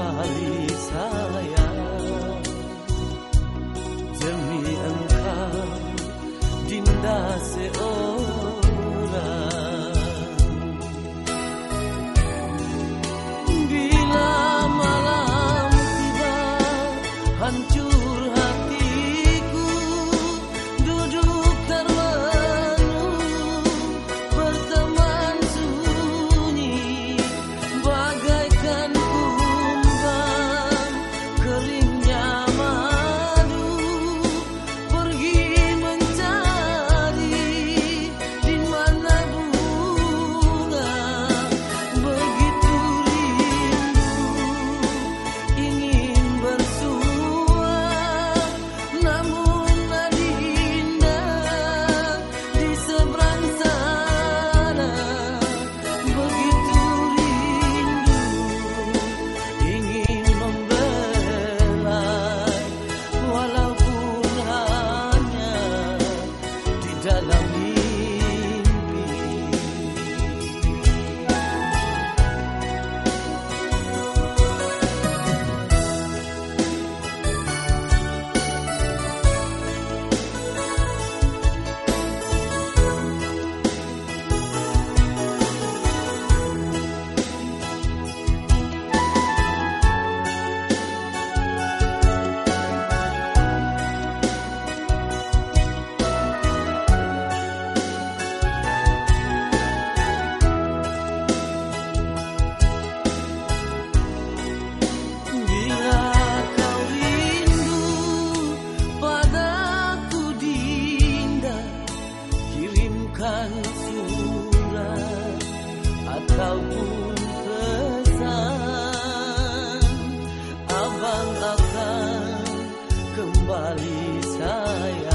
kembali sayang Demi engkau Dinda seorang Shalom. Ataupun pesan Abang akan kembali sayang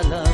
güzel